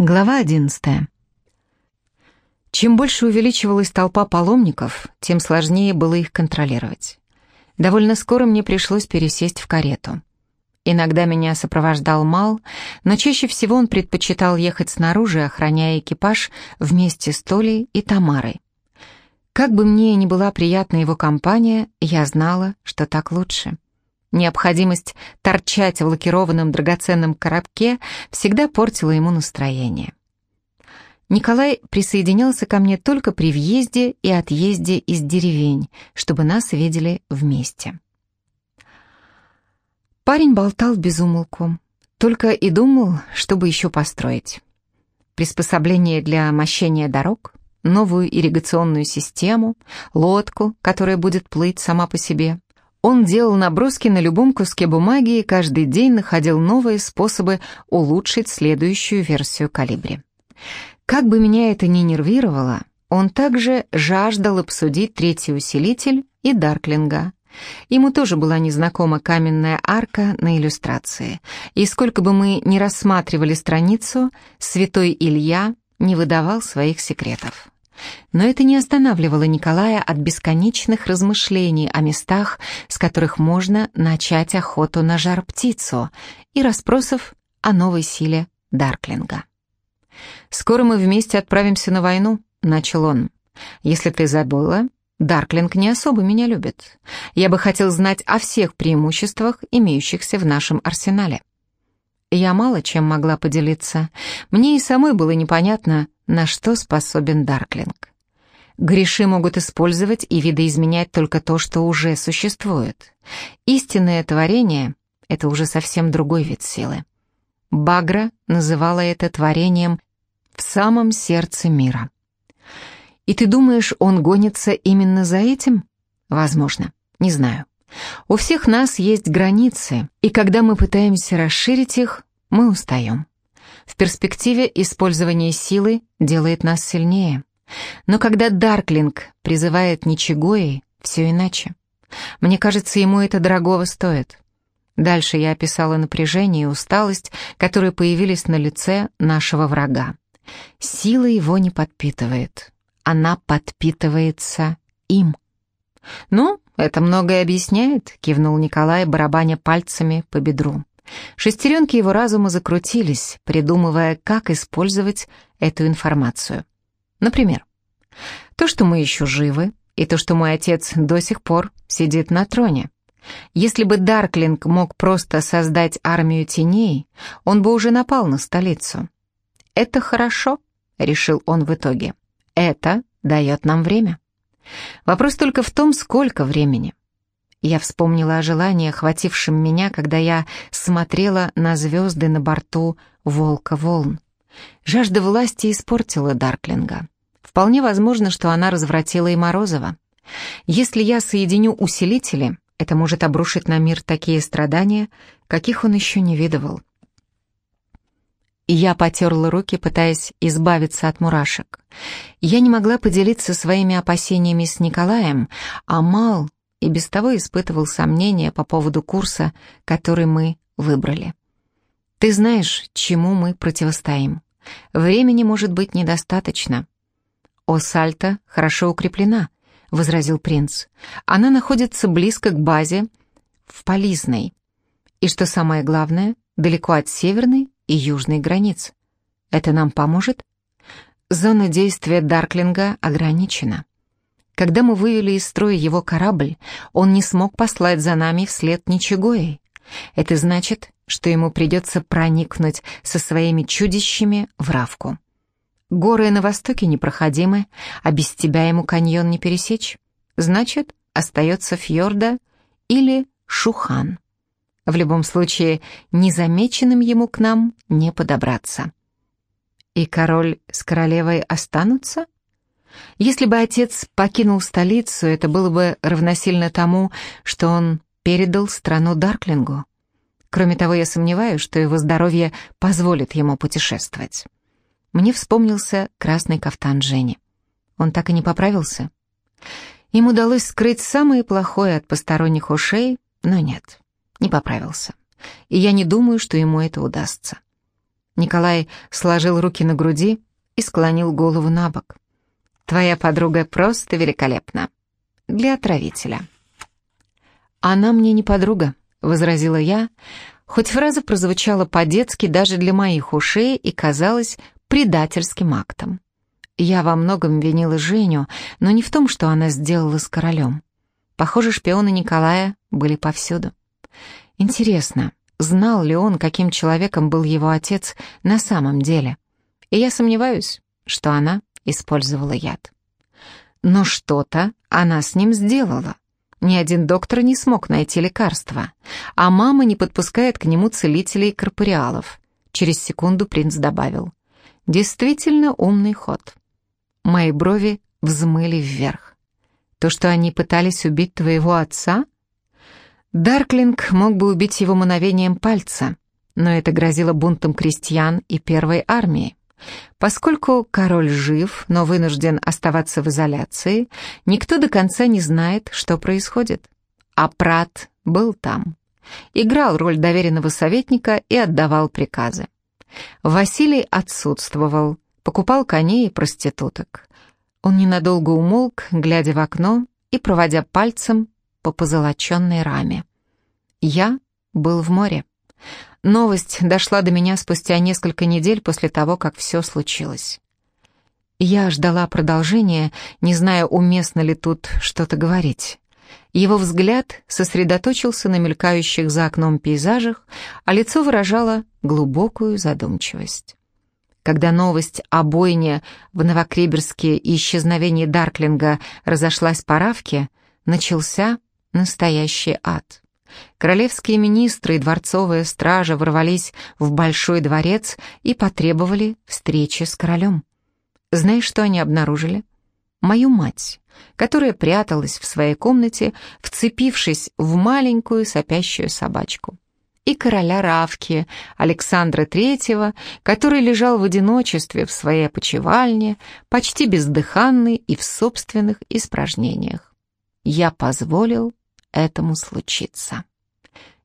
Глава 11. Чем больше увеличивалась толпа паломников, тем сложнее было их контролировать. Довольно скоро мне пришлось пересесть в карету. Иногда меня сопровождал Мал, но чаще всего он предпочитал ехать снаружи, охраняя экипаж вместе с Толей и Тамарой. Как бы мне ни была приятна его компания, я знала, что так лучше. Необходимость торчать в лакированном драгоценном коробке всегда портила ему настроение. Николай присоединялся ко мне только при въезде и отъезде из деревень, чтобы нас видели вместе. Парень болтал без умолку, только и думал, чтобы еще построить. Приспособление для мощения дорог, новую ирригационную систему, лодку, которая будет плыть сама по себе, он делал наброски на любом куске бумаги и каждый день находил новые способы улучшить следующую версию калибри. Как бы меня это ни нервировало, он также жаждал обсудить третий усилитель и Дарклинга. Ему тоже была незнакома каменная арка на иллюстрации, и сколько бы мы ни рассматривали страницу, святой Илья не выдавал своих секретов. Но это не останавливало Николая от бесконечных размышлений о местах, с которых можно начать охоту на жар-птицу, и расспросов о новой силе Дарклинга. «Скоро мы вместе отправимся на войну», — начал он. «Если ты забыла, Дарклинг не особо меня любит. Я бы хотел знать о всех преимуществах, имеющихся в нашем арсенале». Я мало чем могла поделиться. Мне и самой было непонятно, на что способен Дарклинг. Греши могут использовать и видоизменять только то, что уже существует. Истинное творение — это уже совсем другой вид силы. Багра называла это творением в самом сердце мира. И ты думаешь, он гонится именно за этим? Возможно, не знаю. У всех нас есть границы, и когда мы пытаемся расширить их, мы устаем. В перспективе использование силы делает нас сильнее. Но когда Дарклинг призывает Ничегои, все иначе. Мне кажется, ему это дорогого стоит. Дальше я описала напряжение и усталость, которые появились на лице нашего врага. Сила его не подпитывает. Она подпитывается им. «Ну, это многое объясняет», — кивнул Николай, барабаня пальцами по бедру. Шестеренки его разума закрутились, придумывая, как использовать эту информацию. Например, то, что мы еще живы, и то, что мой отец до сих пор сидит на троне. Если бы Дарклинг мог просто создать армию теней, он бы уже напал на столицу. «Это хорошо», — решил он в итоге. «Это дает нам время». Вопрос только в том, сколько времени. Я вспомнила о желании, охватившем меня, когда я смотрела на звезды на борту «Волка волн». Жажда власти испортила Дарклинга. Вполне возможно, что она развратила и Морозова. Если я соединю усилители, это может обрушить на мир такие страдания, каких он еще не видывал. Я потерла руки, пытаясь избавиться от мурашек. Я не могла поделиться своими опасениями с Николаем, а Мал и без того испытывал сомнения по поводу курса, который мы выбрали. Ты знаешь, чему мы противостоим. Времени может быть недостаточно. Осальта хорошо укреплена, возразил принц. Она находится близко к базе в Полизной. И что самое главное, далеко от северной и южной границ. Это нам поможет? Зона действия Дарклинга ограничена. Когда мы вывели из строя его корабль, он не смог послать за нами вслед Ничегои. Это значит, что ему придется проникнуть со своими чудищами в Равку. Горы на востоке непроходимы, а без тебя ему каньон не пересечь. Значит, остается Фьорда или Шухан. В любом случае, незамеченным ему к нам не подобраться. И король с королевой останутся? Если бы отец покинул столицу, это было бы равносильно тому, что он передал страну Дарклингу. Кроме того, я сомневаюсь, что его здоровье позволит ему путешествовать. Мне вспомнился красный кафтан Жени. Он так и не поправился. Им удалось скрыть самое плохое от посторонних ушей, но нет, не поправился. И я не думаю, что ему это удастся. Николай сложил руки на груди и склонил голову на бок. «Твоя подруга просто великолепна. Для отравителя». «Она мне не подруга», — возразила я, хоть фраза прозвучала по-детски даже для моих ушей и казалась предательским актом. Я во многом винила Женю, но не в том, что она сделала с королем. Похоже, шпионы Николая были повсюду. Интересно, знал ли он, каким человеком был его отец на самом деле? И я сомневаюсь, что она использовала яд. Но что-то она с ним сделала. Ни один доктор не смог найти лекарства, а мама не подпускает к нему целителей и корпориалов. Через секунду принц добавил. Действительно умный ход. Мои брови взмыли вверх. То, что они пытались убить твоего отца? Дарклинг мог бы убить его мановением пальца, но это грозило бунтом крестьян и первой армии. Поскольку король жив, но вынужден оставаться в изоляции, никто до конца не знает, что происходит. А Прат был там. Играл роль доверенного советника и отдавал приказы. Василий отсутствовал, покупал коней и проституток. Он ненадолго умолк, глядя в окно и проводя пальцем по позолоченной раме. Я был в море. Новость дошла до меня спустя несколько недель после того, как все случилось. Я ждала продолжения, не зная, уместно ли тут что-то говорить. Его взгляд сосредоточился на мелькающих за окном пейзажах, а лицо выражало глубокую задумчивость. Когда новость о бойне в Новокреберске и исчезновении Дарклинга разошлась по Равке, начался настоящий ад. Королевские министры и дворцовая стража ворвались в Большой дворец и потребовали встречи с королем. Знаешь, что они обнаружили? Мою мать, которая пряталась в своей комнате, вцепившись в маленькую сопящую собачку. И короля Равки, Александра Третьего, который лежал в одиночестве в своей опочивальне, почти бездыханный и в собственных испражнениях. Я позволил этому случиться.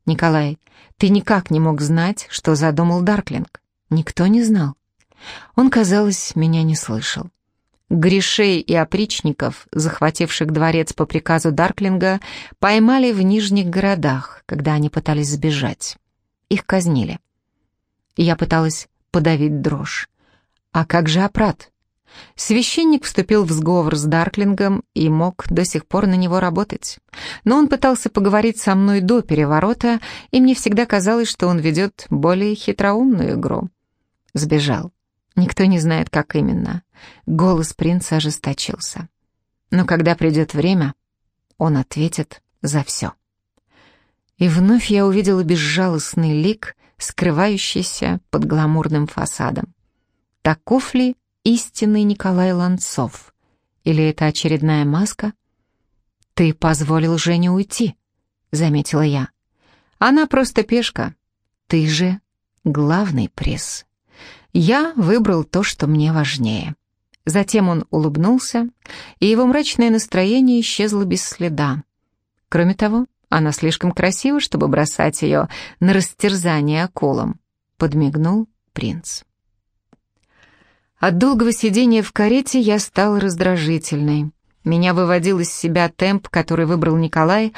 Николай, ты никак не мог знать, что задумал Дарклинг. Никто не знал. Он, казалось, меня не слышал. Гришей и опричников, захвативших дворец по приказу Дарклинга, поймали в нижних городах, когда они пытались сбежать. Их казнили. Я пыталась подавить дрожь. А как же Апрат? Священник вступил в сговор с Дарклингом и мог до сих пор на него работать. Но он пытался поговорить со мной до переворота, и мне всегда казалось, что он ведет более хитроумную игру. Сбежал. Никто не знает, как именно. Голос принца ожесточился. Но когда придет время, он ответит за все. И вновь я увидела безжалостный лик, скрывающийся под гламурным фасадом. Таков ли истинный Николай Ланцов? Или это очередная маска? «Ты позволил Жене уйти», — заметила я. «Она просто пешка. Ты же главный приз». Я выбрал то, что мне важнее. Затем он улыбнулся, и его мрачное настроение исчезло без следа. Кроме того, она слишком красива, чтобы бросать ее на растерзание акулам, подмигнул принц. От долгого сидения в карете я стал раздражительной. Меня выводил из себя темп, который выбрал Николай.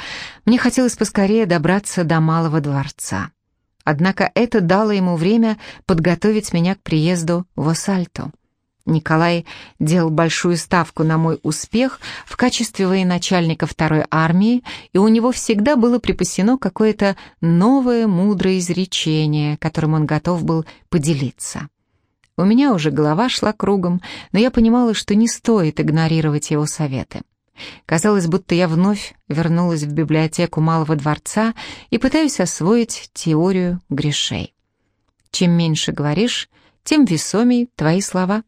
Мне хотелось поскорее добраться до Малого дворца. Однако это дало ему время подготовить меня к приезду в Осальто. Николай делал большую ставку на мой успех в качестве военачальника второй армии, и у него всегда было припасено какое-то новое мудрое изречение, которым он готов был поделиться. У меня уже голова шла кругом, но я понимала, что не стоит игнорировать его советы. Казалось, будто я вновь вернулась в библиотеку Малого дворца и пытаюсь освоить теорию грешей. Чем меньше говоришь, тем весомей твои слова.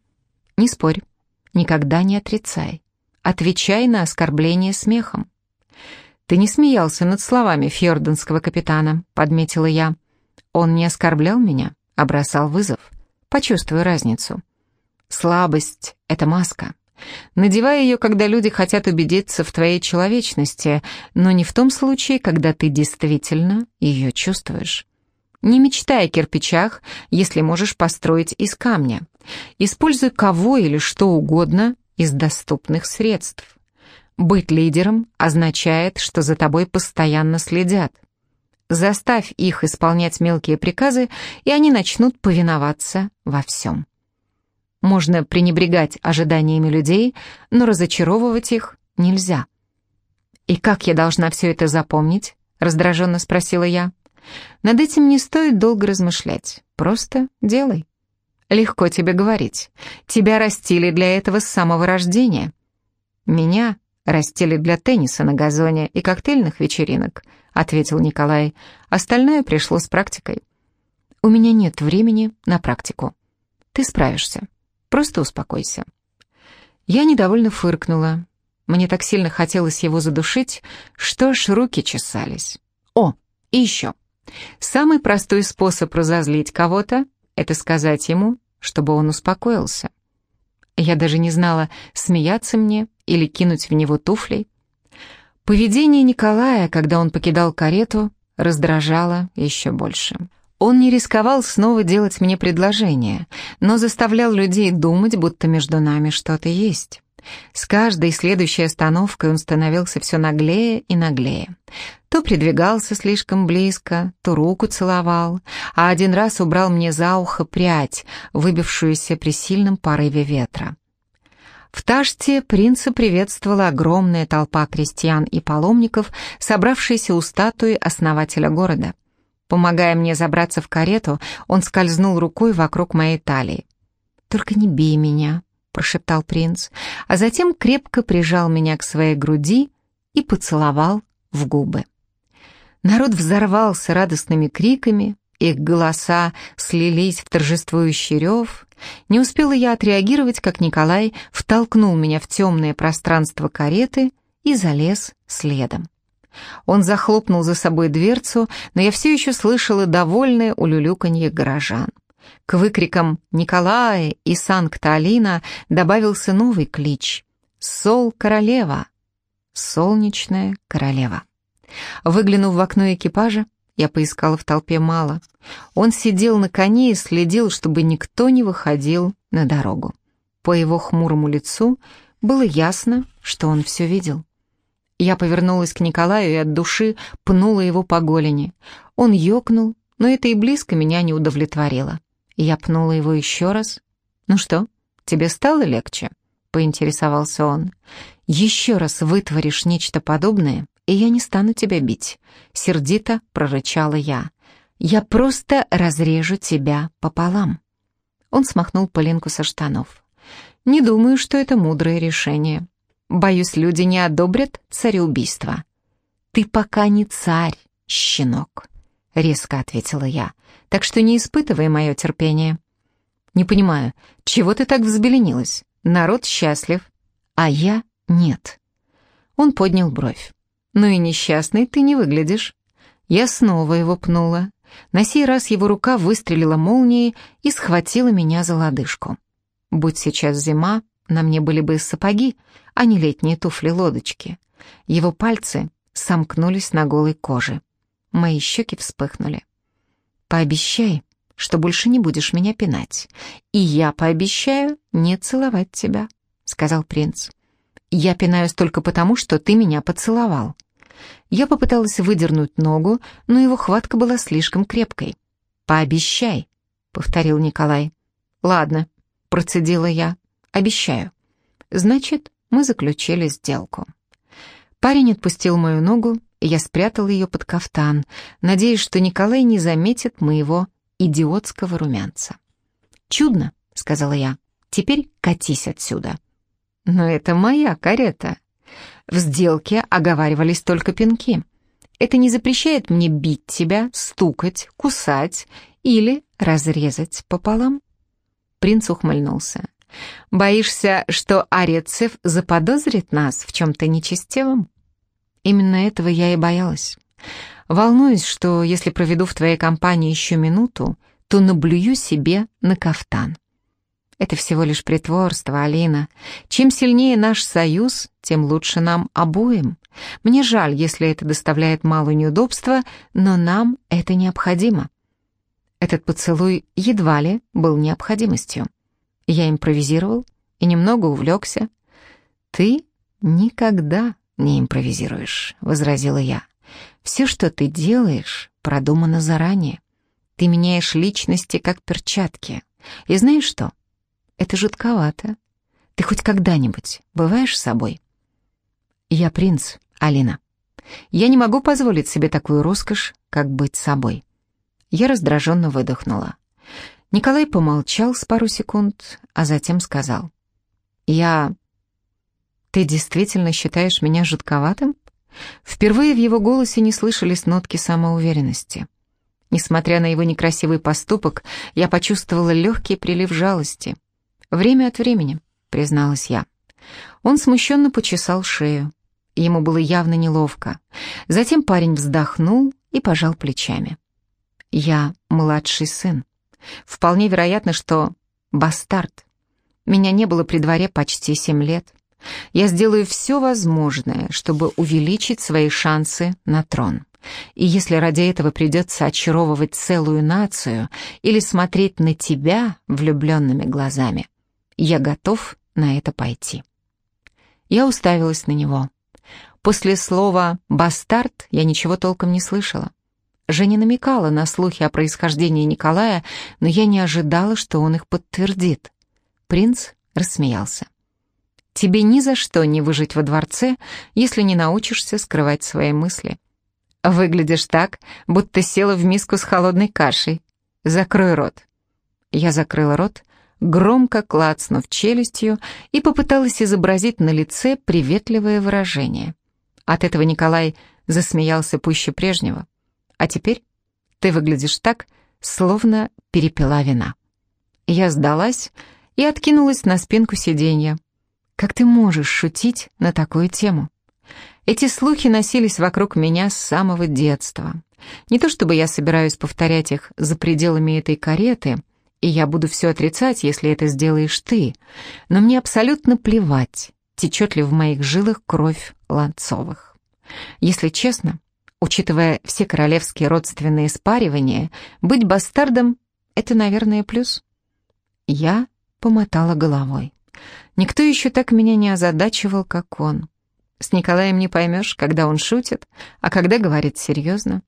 Не спорь, никогда не отрицай. Отвечай на оскорбление смехом. «Ты не смеялся над словами фьорденского капитана», — подметила я. «Он не оскорблял меня, а бросал вызов. Почувствую разницу. Слабость — это маска. Надевай ее, когда люди хотят убедиться в твоей человечности, но не в том случае, когда ты действительно ее чувствуешь. Не мечтай о кирпичах, если можешь построить из камня. Используй кого или что угодно из доступных средств. Быть лидером означает, что за тобой постоянно следят. Заставь их исполнять мелкие приказы, и они начнут повиноваться во всем. Можно пренебрегать ожиданиями людей, но разочаровывать их нельзя. «И как я должна все это запомнить?» — раздраженно спросила я. «Над этим не стоит долго размышлять. Просто делай». «Легко тебе говорить. Тебя растили для этого с самого рождения». «Меня растили для тенниса на газоне и коктейльных вечеринок», — ответил Николай. «Остальное пришло с практикой». «У меня нет времени на практику. Ты справишься. Просто успокойся». Я недовольно фыркнула. Мне так сильно хотелось его задушить, что аж руки чесались. О, и еще. Самый простой способ разозлить кого-то — это сказать ему, чтобы он успокоился. Я даже не знала, смеяться мне или кинуть в него туфлей. Поведение Николая, когда он покидал карету, раздражало еще больше. Он не рисковал снова делать мне предложение, но заставлял людей думать, будто между нами что-то есть. С каждой следующей остановкой он становился все наглее и наглее. То придвигался слишком близко, то руку целовал, а один раз убрал мне за ухо прядь, выбившуюся при сильном порыве ветра. В Таште принца приветствовала огромная толпа крестьян и паломников, собравшаяся у статуи основателя города. Помогая мне забраться в карету, он скользнул рукой вокруг моей талии. «Только не бей меня», — прошептал принц, а затем крепко прижал меня к своей груди и поцеловал в губы. Народ взорвался радостными криками, их голоса слились в торжествующий рев. Не успела я отреагировать, как Николай втолкнул меня в темное пространство кареты и залез следом. Он захлопнул за собой дверцу, но я все еще слышала довольное улюлюканье горожан. К выкрикам «Николая» и «Санкта-Алина» добавился новый клич «Сол королева», «Солнечная королева». Выглянув в окно экипажа, я поискала в толпе мало. Он сидел на коне и следил, чтобы никто не выходил на дорогу. По его хмурому лицу было ясно, что он все видел. Я повернулась к Николаю и от души пнула его по голени. Он ёкнул, но это и близко меня не удовлетворило. Я пнула его еще раз. «Ну что, тебе стало легче?» — поинтересовался он. «Еще раз вытворишь нечто подобное, и я не стану тебя бить», — сердито прорычала я. «Я просто разрежу тебя пополам». Он смахнул пылинку со штанов. «Не думаю, что это мудрое решение. Боюсь, люди не одобрят цареубийство». «Ты пока не царь, щенок», — резко ответила я, «так что не испытывай мое терпение». «Не понимаю, чего ты так взбеленилась? Народ счастлив, а я нет». Он поднял бровь. «Ну и несчастный ты не выглядишь». Я снова его пнула. На сей раз его рука выстрелила молнией и схватила меня за лодыжку. Будь сейчас зима, на мне были бы сапоги, а не летние туфли-лодочки. Его пальцы сомкнулись на голой коже. Мои щеки вспыхнули. «Пообещай, что больше не будешь меня пинать, и я пообещаю не целовать тебя», — сказал принц. «Я пинаюсь только потому, что ты меня поцеловал». Я попыталась выдернуть ногу, но его хватка была слишком крепкой. «Пообещай», — повторил Николай. «Ладно», — процедила я, — «обещаю». «Значит, мы заключили сделку». Парень отпустил мою ногу, и я спрятал ее под кафтан, надеясь, что Николай не заметит моего идиотского румянца. «Чудно», — сказала я, — «теперь катись отсюда». «Но это моя карета», в сделке оговаривались только пинки. Это не запрещает мне бить тебя, стукать, кусать или разрезать пополам. Принц ухмыльнулся. «Боишься, что Арецев заподозрит нас в чем-то нечестивом?» Именно этого я и боялась. Волнуюсь, что если проведу в твоей компании еще минуту, то наблюю себе на кафтан. Это всего лишь притворство, Алина. Чем сильнее наш союз, тем лучше нам обоим. Мне жаль, если это доставляет мало неудобства, но нам это необходимо. Этот поцелуй едва ли был необходимостью. Я импровизировал и немного увлекся. «Ты никогда не импровизируешь», — возразила я. «Все, что ты делаешь, продумано заранее. Ты меняешь личности, как перчатки. И знаешь что? Это жутковато. Ты хоть когда-нибудь бываешь с собой?» «Я принц, Алина. Я не могу позволить себе такую роскошь, как быть собой». Я раздраженно выдохнула. Николай помолчал с пару секунд, а затем сказал. «Я... Ты действительно считаешь меня жутковатым?» Впервые в его голосе не слышались нотки самоуверенности. Несмотря на его некрасивый поступок, я почувствовала легкий прилив жалости. «Время от времени», — призналась я. Он смущенно почесал шею. Ему было явно неловко. Затем парень вздохнул и пожал плечами. «Я младший сын. Вполне вероятно, что бастард. Меня не было при дворе почти семь лет. Я сделаю все возможное, чтобы увеличить свои шансы на трон. И если ради этого придется очаровывать целую нацию или смотреть на тебя влюбленными глазами, я готов на это пойти. Я уставилась на него. После слова «бастард» я ничего толком не слышала. Женя намекала на слухи о происхождении Николая, но я не ожидала, что он их подтвердит. Принц рассмеялся. «Тебе ни за что не выжить во дворце, если не научишься скрывать свои мысли. Выглядишь так, будто села в миску с холодной кашей. Закрой рот». Я закрыла рот, громко клацнув челюстью, и попыталась изобразить на лице приветливое выражение. От этого Николай засмеялся пуще прежнего. А теперь ты выглядишь так, словно перепила вина». Я сдалась и откинулась на спинку сиденья. «Как ты можешь шутить на такую тему?» Эти слухи носились вокруг меня с самого детства. Не то чтобы я собираюсь повторять их за пределами этой кареты, и я буду все отрицать, если это сделаешь ты, но мне абсолютно плевать, течет ли в моих жилах кровь Ланцовых. Если честно, Учитывая все королевские родственные спаривания, быть бастардом — это, наверное, плюс. Я помотала головой. Никто еще так меня не озадачивал, как он. С Николаем не поймешь, когда он шутит, а когда говорит серьезно.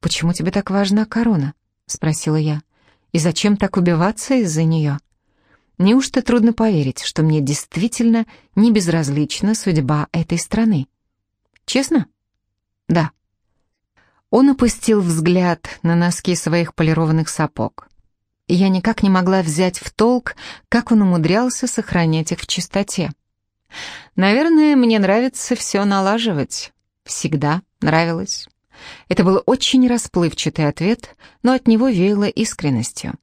«Почему тебе так важна корона?» — спросила я. «И зачем так убиваться из-за нее?» Неужто трудно поверить, что мне действительно не безразлична судьба этой страны? Честно? Да. Он опустил взгляд на носки своих полированных сапог. Я никак не могла взять в толк, как он умудрялся сохранять их в чистоте. Наверное, мне нравится все налаживать. Всегда нравилось. Это был очень расплывчатый ответ, но от него веяло искренностью.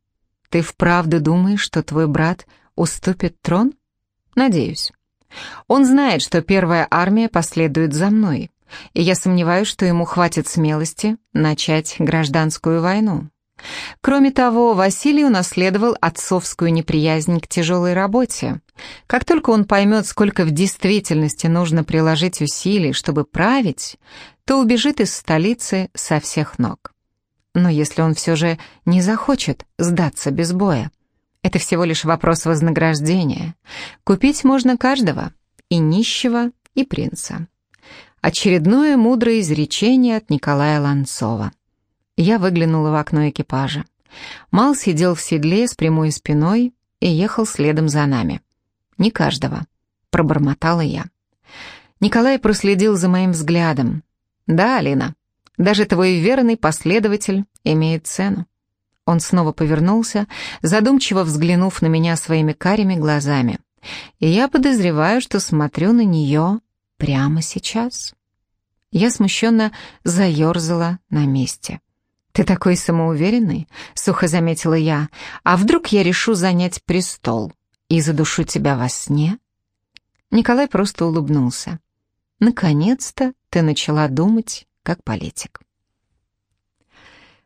«Ты вправду думаешь, что твой брат уступит трон?» «Надеюсь. Он знает, что первая армия последует за мной и я сомневаюсь, что ему хватит смелости начать гражданскую войну. Кроме того, Василий унаследовал отцовскую неприязнь к тяжелой работе. Как только он поймет, сколько в действительности нужно приложить усилий, чтобы править, то убежит из столицы со всех ног. Но если он все же не захочет сдаться без боя, это всего лишь вопрос вознаграждения. Купить можно каждого, и нищего, и принца. Очередное мудрое изречение от Николая Ланцова. Я выглянула в окно экипажа. Мал сидел в седле с прямой спиной и ехал следом за нами. «Не каждого», — пробормотала я. Николай проследил за моим взглядом. «Да, Алина, даже твой верный последователь имеет цену». Он снова повернулся, задумчиво взглянув на меня своими карими глазами. И я подозреваю, что смотрю на нее Прямо сейчас? Я смущенно заерзала на месте. «Ты такой самоуверенный», — сухо заметила я. «А вдруг я решу занять престол и задушу тебя во сне?» Николай просто улыбнулся. «Наконец-то ты начала думать, как политик».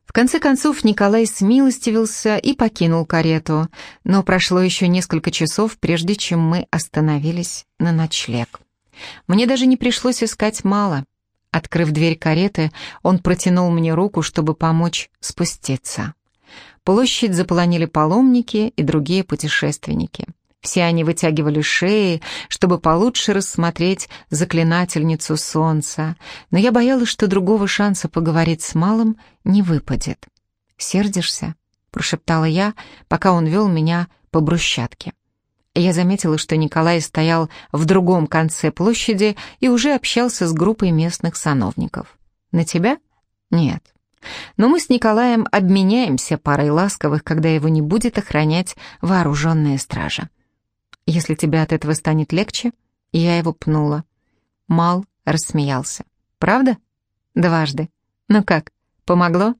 В конце концов Николай смилостивился и покинул карету, но прошло еще несколько часов, прежде чем мы остановились на ночлег. Мне даже не пришлось искать мало. Открыв дверь кареты, он протянул мне руку, чтобы помочь спуститься. Площадь заполонили паломники и другие путешественники. Все они вытягивали шеи, чтобы получше рассмотреть заклинательницу солнца, но я боялась, что другого шанса поговорить с малым не выпадет. «Сердишься?» — прошептала я, пока он вел меня по брусчатке. Я заметила, что Николай стоял в другом конце площади и уже общался с группой местных сановников. «На тебя?» «Нет». Но мы с Николаем обменяемся парой ласковых, когда его не будет охранять вооруженная стража. Если тебе от этого станет легче, я его пнула. Мал рассмеялся. Правда? Дважды. Ну как, помогло?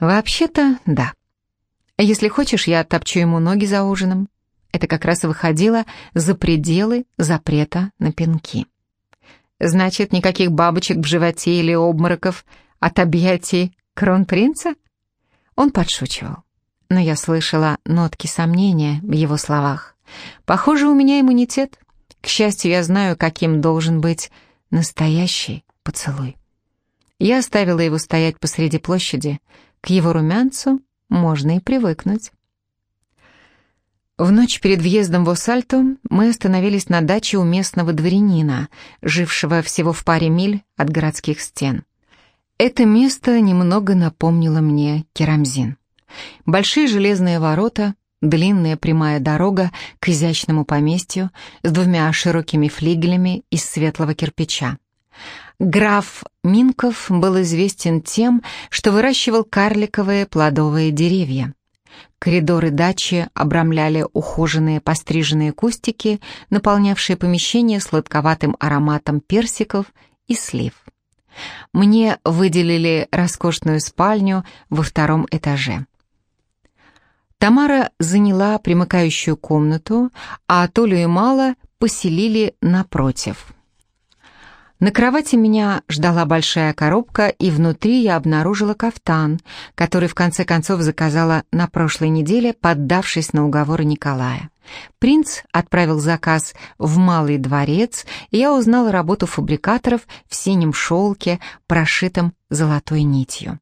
Вообще-то, да. Если хочешь, я оттопчу ему ноги за ужином. Это как раз выходило за пределы запрета на пинки. Значит, никаких бабочек в животе или обмороков от объятий кронпринца? Он подшучивал, но я слышала нотки сомнения в его словах. Похоже, у меня иммунитет. К счастью, я знаю, каким должен быть настоящий поцелуй. Я оставила его стоять посреди площади. К его румянцу можно и привыкнуть. В ночь перед въездом в Осальто мы остановились на даче у местного дворянина, жившего всего в паре миль от городских стен. Это место немного напомнило мне Керамзин. Большие железные ворота, длинная прямая дорога к изящному поместью с двумя широкими флигелями из светлого кирпича. Граф Минков был известен тем, что выращивал карликовые плодовые деревья. Коридоры дачи обрамляли ухоженные постриженные кустики, наполнявшие помещение сладковатым ароматом персиков и слив. Мне выделили роскошную спальню во втором этаже. Тамара заняла примыкающую комнату, а Толю и Мала поселили напротив. На кровати меня ждала большая коробка, и внутри я обнаружила кафтан, который в конце концов заказала на прошлой неделе, поддавшись на уговоры Николая. Принц отправил заказ в Малый дворец, и я узнала работу фабрикаторов в синем шелке, прошитом золотой нитью.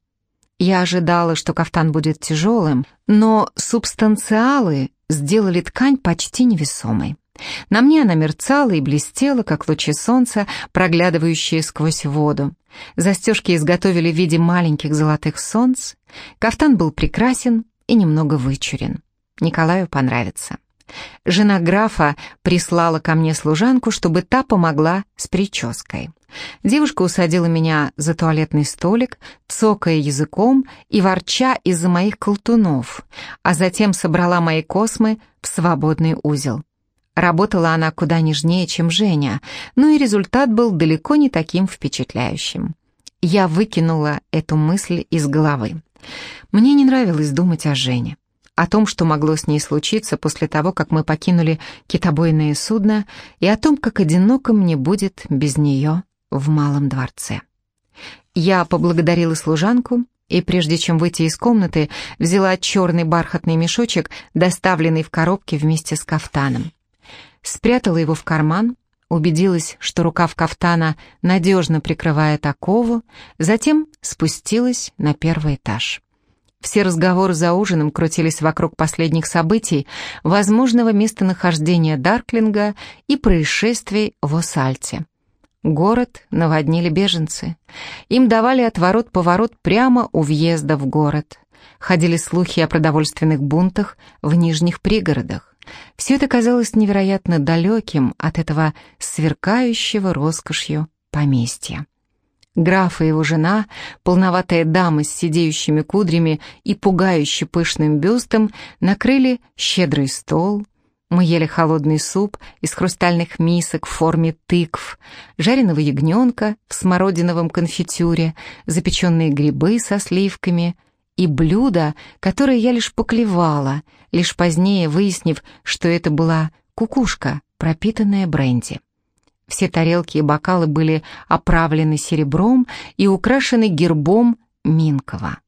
Я ожидала, что кафтан будет тяжелым, но субстанциалы сделали ткань почти невесомой. На мне она мерцала и блестела, как лучи солнца, проглядывающие сквозь воду. Застежки изготовили в виде маленьких золотых солнц. Кафтан был прекрасен и немного вычурен. Николаю понравится. Жена графа прислала ко мне служанку, чтобы та помогла с прической. Девушка усадила меня за туалетный столик, цокая языком и ворча из-за моих колтунов, а затем собрала мои космы в свободный узел. Работала она куда нежнее, чем Женя, но и результат был далеко не таким впечатляющим. Я выкинула эту мысль из головы. Мне не нравилось думать о Жене о том, что могло с ней случиться после того, как мы покинули китобойное судно, и о том, как одиноко мне будет без нее в малом дворце. Я поблагодарила служанку и, прежде чем выйти из комнаты, взяла черный бархатный мешочек, доставленный в коробке вместе с кафтаном. Спрятала его в карман, убедилась, что рукав кафтана надежно прикрывает окову, затем спустилась на первый этаж. Все разговоры за ужином крутились вокруг последних событий, возможного местонахождения Дарклинга и происшествий в Осальте. Город наводнили беженцы. Им давали отворот-поворот прямо у въезда в город. Ходили слухи о продовольственных бунтах в нижних пригородах. Все это казалось невероятно далеким от этого сверкающего роскошью поместья. Граф и его жена, полноватая дама с сидеющими кудрями и пугающе пышным бюстом, накрыли щедрый стол. Мы ели холодный суп из хрустальных мисок в форме тыкв, жареного ягненка в смородиновом конфитюре, запеченные грибы со сливками и блюдо, которое я лишь поклевала, лишь позднее выяснив, что это была кукушка, пропитанная бренди. Все тарелки и бокалы были оправлены серебром и украшены гербом Минкова.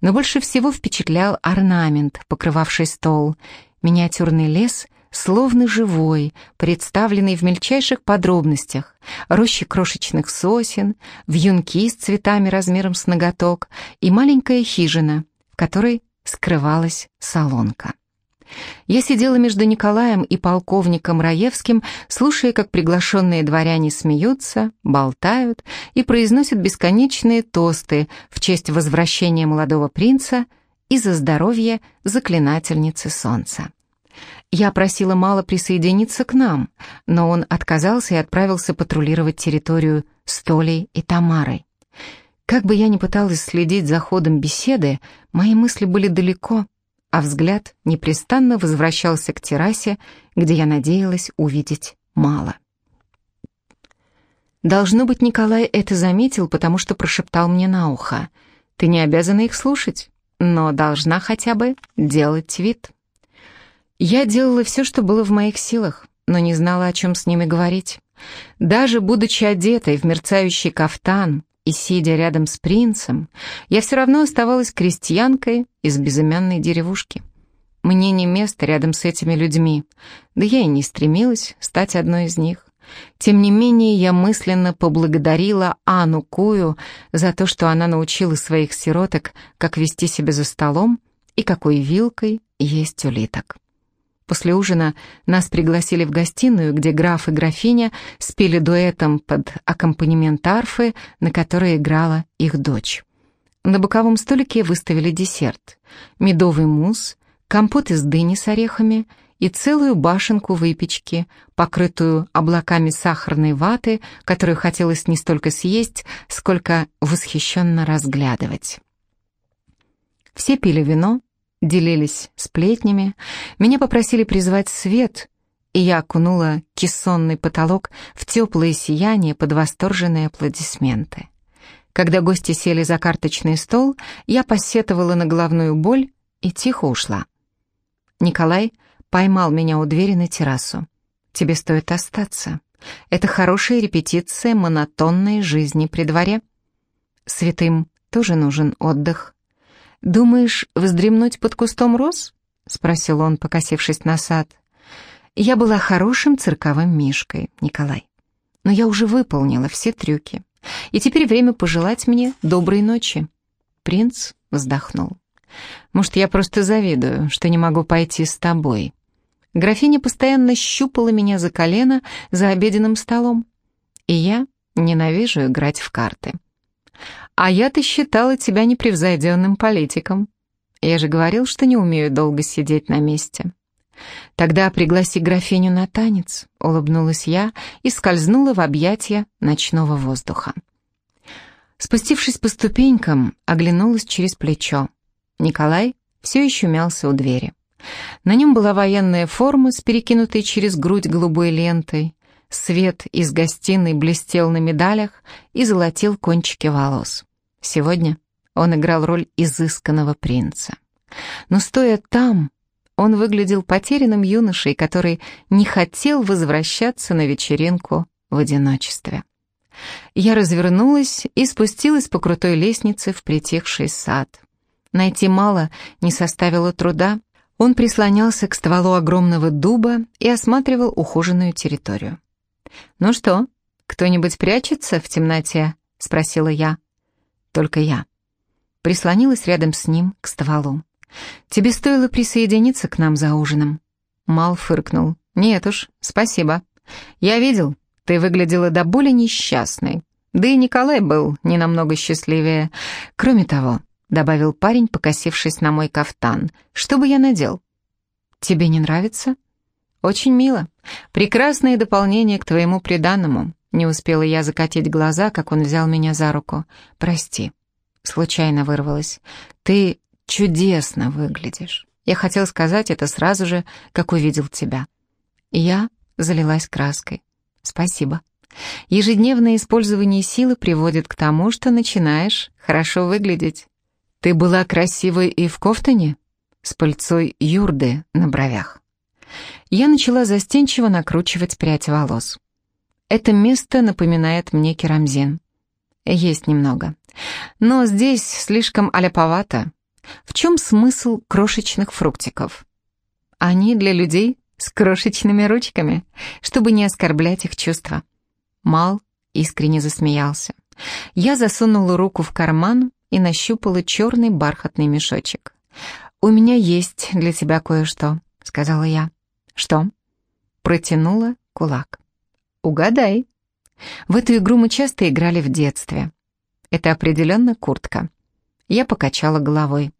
Но больше всего впечатлял орнамент, покрывавший стол. Миниатюрный лес, словно живой, представленный в мельчайших подробностях. Рощи крошечных сосен, вьюнки с цветами размером с ноготок и маленькая хижина, в которой скрывалась солонка. Я сидела между Николаем и полковником Раевским, слушая, как приглашенные дворяне смеются, болтают и произносят бесконечные тосты в честь возвращения молодого принца и за здоровье заклинательницы солнца. Я просила Мало присоединиться к нам, но он отказался и отправился патрулировать территорию с Толей и Тамарой. Как бы я ни пыталась следить за ходом беседы, мои мысли были далеко, а взгляд непрестанно возвращался к террасе, где я надеялась увидеть Мало. Должно быть, Николай это заметил, потому что прошептал мне на ухо. «Ты не обязана их слушать, но должна хотя бы делать вид». Я делала все, что было в моих силах, но не знала, о чем с ними говорить. Даже будучи одетой в мерцающий кафтан и сидя рядом с принцем, я все равно оставалась крестьянкой из безымянной деревушки. Мне не место рядом с этими людьми, да я и не стремилась стать одной из них. Тем не менее, я мысленно поблагодарила Анну Кую за то, что она научила своих сироток, как вести себя за столом и какой вилкой есть улиток. После ужина нас пригласили в гостиную, где граф и графиня спели дуэтом под аккомпанемент арфы, на которой играла их дочь. На боковом столике выставили десерт. Медовый мусс, компот из дыни с орехами и целую башенку выпечки, покрытую облаками сахарной ваты, которую хотелось не столько съесть, сколько восхищенно разглядывать. Все пили вино, делились сплетнями, меня попросили призвать свет, и я окунула кессонный потолок в теплое сияние под восторженные аплодисменты. Когда гости сели за карточный стол, я посетовала на головную боль и тихо ушла. Николай поймал меня у двери на террасу. «Тебе стоит остаться. Это хорошая репетиция монотонной жизни при дворе. Святым тоже нужен отдых. «Думаешь, вздремнуть под кустом роз?» — спросил он, покосившись на сад. «Я была хорошим цирковым мишкой, Николай. Но я уже выполнила все трюки. И теперь время пожелать мне доброй ночи». Принц вздохнул. «Может, я просто завидую, что не могу пойти с тобой». Графиня постоянно щупала меня за колено за обеденным столом. И я ненавижу играть в карты. А я-то считала тебя непревзойденным политиком. Я же говорил, что не умею долго сидеть на месте. Тогда пригласи графиню на танец, улыбнулась я и скользнула в объятия ночного воздуха. Спустившись по ступенькам, оглянулась через плечо. Николай все еще мялся у двери. На нем была военная форма с перекинутой через грудь голубой лентой, Свет из гостиной блестел на медалях и золотил кончики волос. Сегодня он играл роль изысканного принца. Но стоя там, он выглядел потерянным юношей, который не хотел возвращаться на вечеринку в одиночестве. Я развернулась и спустилась по крутой лестнице в притихший сад. Найти мало не составило труда. Он прислонялся к стволу огромного дуба и осматривал ухоженную территорию. «Ну что, кто-нибудь прячется в темноте?» — спросила я. «Только я». Прислонилась рядом с ним к стволу. «Тебе стоило присоединиться к нам за ужином». Мал фыркнул. «Нет уж, спасибо. Я видел, ты выглядела до боли несчастной. Да и Николай был не намного счастливее. Кроме того, — добавил парень, покосившись на мой кафтан, — что бы я надел?» «Тебе не нравится?» «Очень мило. Прекрасное дополнение к твоему приданному». Не успела я закатить глаза, как он взял меня за руку. «Прости». Случайно вырвалась. «Ты чудесно выглядишь». Я хотел сказать это сразу же, как увидел тебя. Я залилась краской. «Спасибо». Ежедневное использование силы приводит к тому, что начинаешь хорошо выглядеть. Ты была красивой и в кофтоне? С пыльцой юрды на бровях. Я начала застенчиво накручивать прядь волос. Это место напоминает мне керамзин. Есть немного. Но здесь слишком аляповато. В чем смысл крошечных фруктиков? Они для людей с крошечными ручками, чтобы не оскорблять их чувства. Мал искренне засмеялся. Я засунула руку в карман и нащупала черный бархатный мешочек. «У меня есть для тебя кое-что», — сказала я. «Что?» Протянула кулак. «Угадай». В эту игру мы часто играли в детстве. Это определенно куртка. Я покачала головой.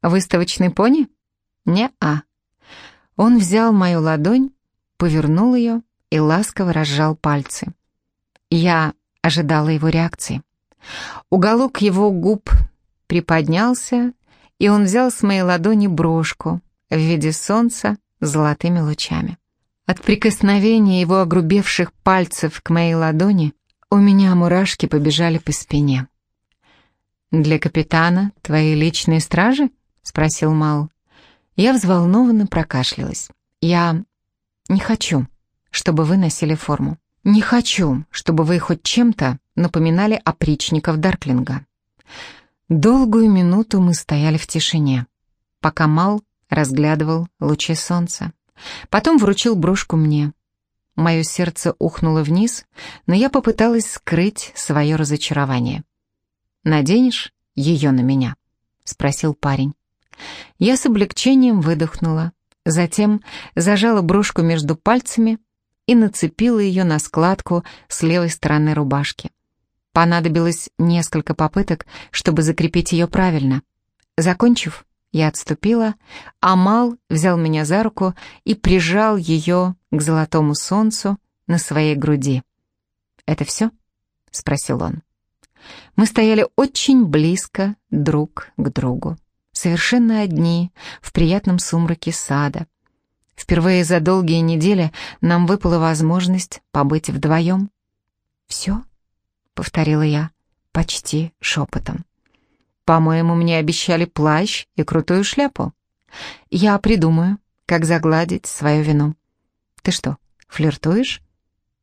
«Выставочный пони?» «Не-а». Он взял мою ладонь, повернул ее и ласково разжал пальцы. Я ожидала его реакции. Уголок его губ приподнялся, и он взял с моей ладони брошку в виде солнца золотыми лучами. От прикосновения его огрубевших пальцев к моей ладони у меня мурашки побежали по спине. «Для капитана твои личные стражи?» — спросил Мал. Я взволнованно прокашлялась. «Я не хочу, чтобы вы носили форму. Не хочу, чтобы вы хоть чем-то напоминали опричников Дарклинга». Долгую минуту мы стояли в тишине, пока Мал разглядывал лучи солнца. Потом вручил брошку мне. Мое сердце ухнуло вниз, но я попыталась скрыть свое разочарование. «Наденешь ее на меня?» — спросил парень. Я с облегчением выдохнула, затем зажала брошку между пальцами и нацепила ее на складку с левой стороны рубашки. Понадобилось несколько попыток, чтобы закрепить ее правильно. Закончив, я отступила, а Мал взял меня за руку и прижал ее к золотому солнцу на своей груди. «Это все?» — спросил он. Мы стояли очень близко друг к другу, совершенно одни, в приятном сумраке сада. Впервые за долгие недели нам выпала возможность побыть вдвоем. «Все?» — повторила я, почти шепотом. «По-моему, мне обещали плащ и крутую шляпу. Я придумаю, как загладить свою вину. Ты что, флиртуешь?»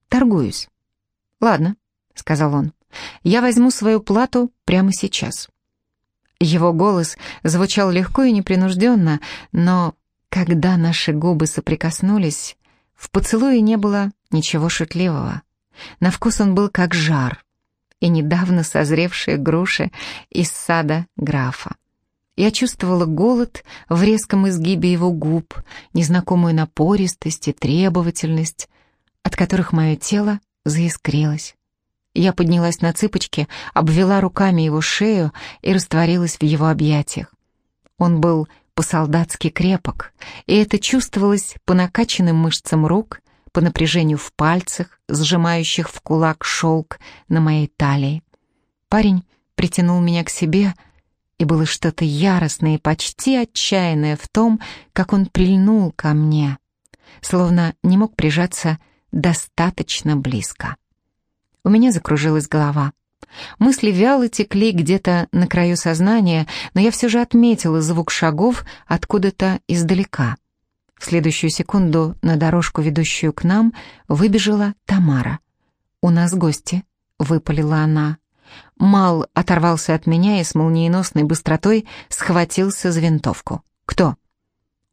«Торгуюсь». «Ладно», — сказал он. «Я возьму свою плату прямо сейчас». Его голос звучал легко и непринужденно, но когда наши губы соприкоснулись, в поцелуе не было ничего шутливого. На вкус он был как жар, и недавно созревшие груши из сада графа. Я чувствовала голод в резком изгибе его губ, незнакомую напористость и требовательность, от которых мое тело заискрилось. Я поднялась на цыпочки, обвела руками его шею и растворилась в его объятиях. Он был по-солдатски крепок, и это чувствовалось по накачанным мышцам рук, по напряжению в пальцах, сжимающих в кулак шелк на моей талии. Парень притянул меня к себе, и было что-то яростное и почти отчаянное в том, как он прильнул ко мне, словно не мог прижаться достаточно близко. У меня закружилась голова. Мысли вяло текли где-то на краю сознания, но я все же отметила звук шагов откуда-то издалека. В следующую секунду на дорожку, ведущую к нам, выбежала Тамара. «У нас гости», — выпалила она. Мал оторвался от меня и с молниеносной быстротой схватился за винтовку. «Кто?»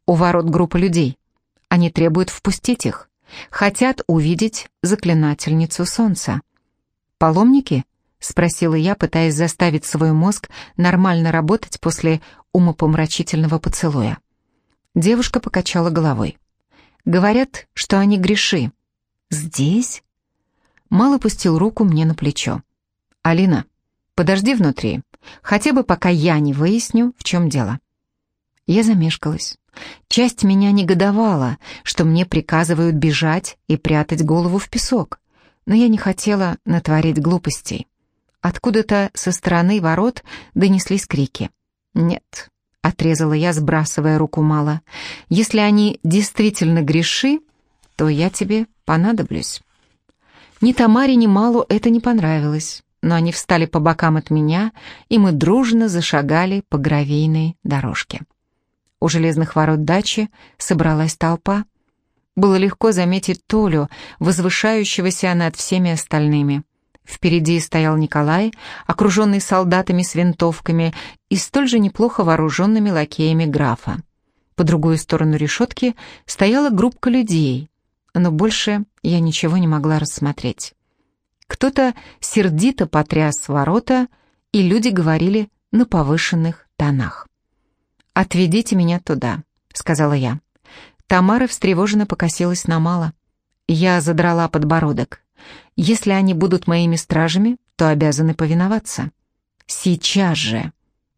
«У ворот группа людей. Они требуют впустить их. Хотят увидеть заклинательницу солнца». «Паломники?» — спросила я, пытаясь заставить свой мозг нормально работать после умопомрачительного поцелуя. Девушка покачала головой. «Говорят, что они греши». «Здесь?» Мал опустил руку мне на плечо. «Алина, подожди внутри, хотя бы пока я не выясню, в чем дело». Я замешкалась. Часть меня негодовала, что мне приказывают бежать и прятать голову в песок, но я не хотела натворить глупостей. Откуда-то со стороны ворот донеслись крики. «Нет, — отрезала я, сбрасывая руку Мала. «Если они действительно греши, то я тебе понадоблюсь». Ни Тамаре, ни Малу это не понравилось, но они встали по бокам от меня, и мы дружно зашагали по гравийной дорожке. У железных ворот дачи собралась толпа. Было легко заметить Толю, возвышающегося над всеми остальными. Впереди стоял Николай, окруженный солдатами с винтовками и столь же неплохо вооруженными лакеями графа. По другую сторону решетки стояла группка людей, но больше я ничего не могла рассмотреть. Кто-то сердито потряс ворота, и люди говорили на повышенных тонах. «Отведите меня туда», — сказала я. Тамара встревоженно покосилась на Мала. Я задрала подбородок. «Если они будут моими стражами, то обязаны повиноваться. Сейчас же.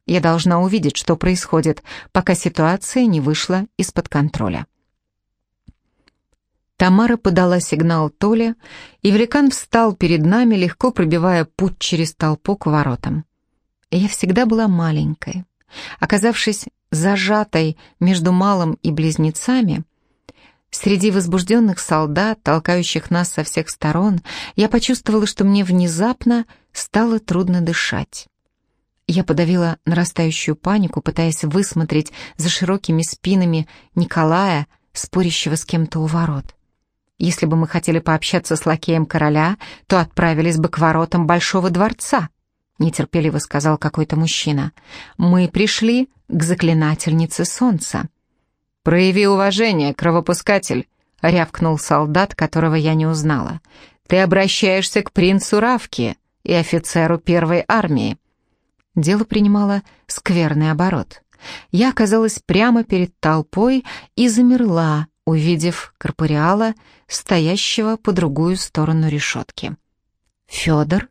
Я должна увидеть, что происходит, пока ситуация не вышла из-под контроля». Тамара подала сигнал Толе, и великан встал перед нами, легко пробивая путь через толпу к воротам. Я всегда была маленькой. Оказавшись зажатой между малым и близнецами, среди возбужденных солдат, толкающих нас со всех сторон, я почувствовала, что мне внезапно стало трудно дышать. Я подавила нарастающую панику, пытаясь высмотреть за широкими спинами Николая, спорящего с кем-то у ворот. Если бы мы хотели пообщаться с лакеем короля, то отправились бы к воротам Большого дворца, нетерпеливо сказал какой-то мужчина. Мы пришли к заклинательнице солнца. «Прояви уважение, кровопускатель», — рявкнул солдат, которого я не узнала. «Ты обращаешься к принцу Равки и офицеру первой армии». Дело принимало скверный оборот. Я оказалась прямо перед толпой и замерла, увидев корпориала, стоящего по другую сторону решетки. Федор?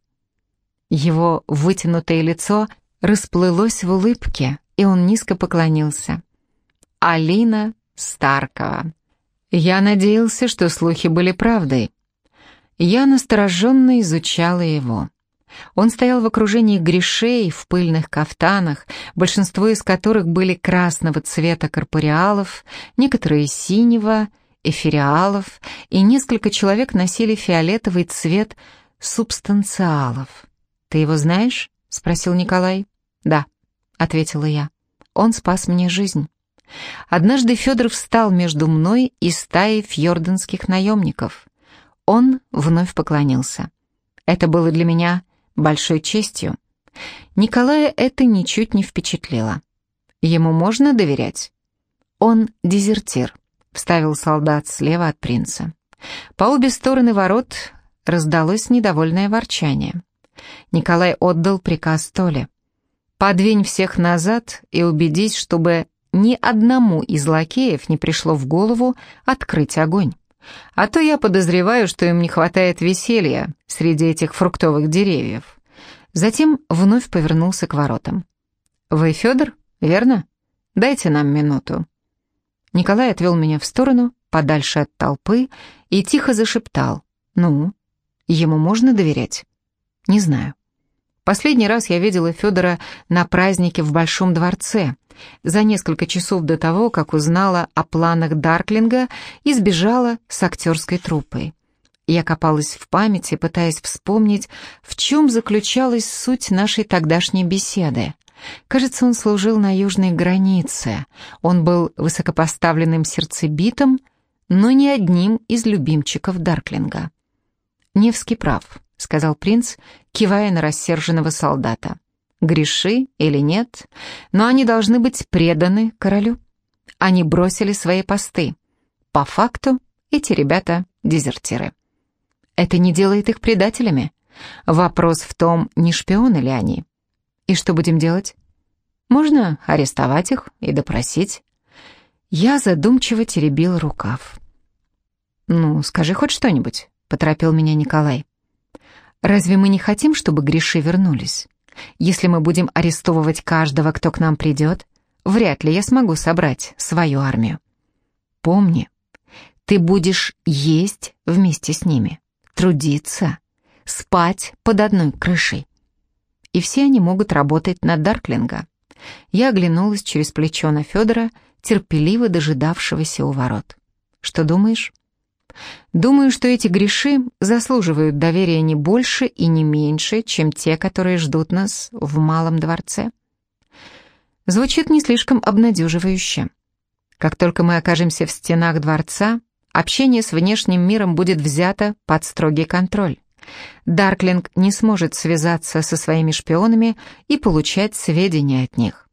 Его вытянутое лицо расплылось в улыбке, и он низко поклонился. Алина Старкова. Я надеялся, что слухи были правдой. Я настороженно изучала его. Он стоял в окружении грешей в пыльных кафтанах, большинство из которых были красного цвета корпориалов, некоторые синего, эфириалов, и несколько человек носили фиолетовый цвет субстанциалов. «Ты его знаешь?» — спросил Николай. «Да», — ответила я. «Он спас мне жизнь». Однажды Федор встал между мной и стаей фьорденских наемников. Он вновь поклонился. Это было для меня большой честью. Николая это ничуть не впечатлило. Ему можно доверять? Он дезертир, вставил солдат слева от принца. По обе стороны ворот раздалось недовольное ворчание. Николай отдал приказ Толе. «Подвинь всех назад и убедись, чтобы ни одному из лакеев не пришло в голову открыть огонь. А то я подозреваю, что им не хватает веселья среди этих фруктовых деревьев. Затем вновь повернулся к воротам. «Вы Федор, верно? Дайте нам минуту». Николай отвел меня в сторону, подальше от толпы, и тихо зашептал. «Ну, ему можно доверять?» «Не знаю». Последний раз я видела Федора на празднике в Большом дворце, за несколько часов до того, как узнала о планах Дарклинга и сбежала с актерской труппой. Я копалась в памяти, пытаясь вспомнить, в чем заключалась суть нашей тогдашней беседы. Кажется, он служил на южной границе. Он был высокопоставленным сердцебитом, но не одним из любимчиков Дарклинга. «Невский прав», — сказал принц, кивая на рассерженного солдата греши или нет, но они должны быть преданы королю. Они бросили свои посты. По факту эти ребята дезертиры. Это не делает их предателями. Вопрос в том, не шпионы ли они. И что будем делать? Можно арестовать их и допросить. Я задумчиво теребил рукав. «Ну, скажи хоть что-нибудь», — поторопил меня Николай. «Разве мы не хотим, чтобы греши вернулись?» Если мы будем арестовывать каждого, кто к нам придет, вряд ли я смогу собрать свою армию. Помни, ты будешь есть вместе с ними, трудиться, спать под одной крышей. И все они могут работать на Дарклинга. Я оглянулась через плечо на Федора, терпеливо дожидавшегося у ворот. Что думаешь? Думаю, что эти греши заслуживают доверия не больше и не меньше, чем те, которые ждут нас в Малом дворце. Звучит не слишком обнадеживающе. Как только мы окажемся в стенах дворца, общение с внешним миром будет взято под строгий контроль. Дарклинг не сможет связаться со своими шпионами и получать сведения от них.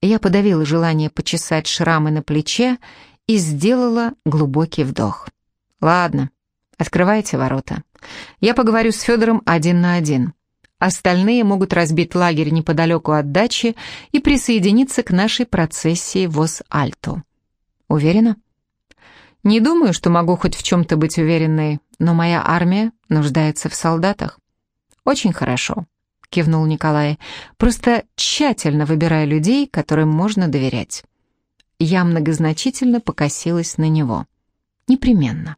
Я подавила желание почесать шрамы на плече и сделала глубокий вдох. «Ладно, открывайте ворота. Я поговорю с Федором один на один. Остальные могут разбить лагерь неподалеку от дачи и присоединиться к нашей процессии воз Альту. Уверена? Не думаю, что могу хоть в чем-то быть уверенной, но моя армия нуждается в солдатах. Очень хорошо, кивнул Николай. Просто тщательно выбирая людей, которым можно доверять. Я многозначительно покосилась на него. Непременно.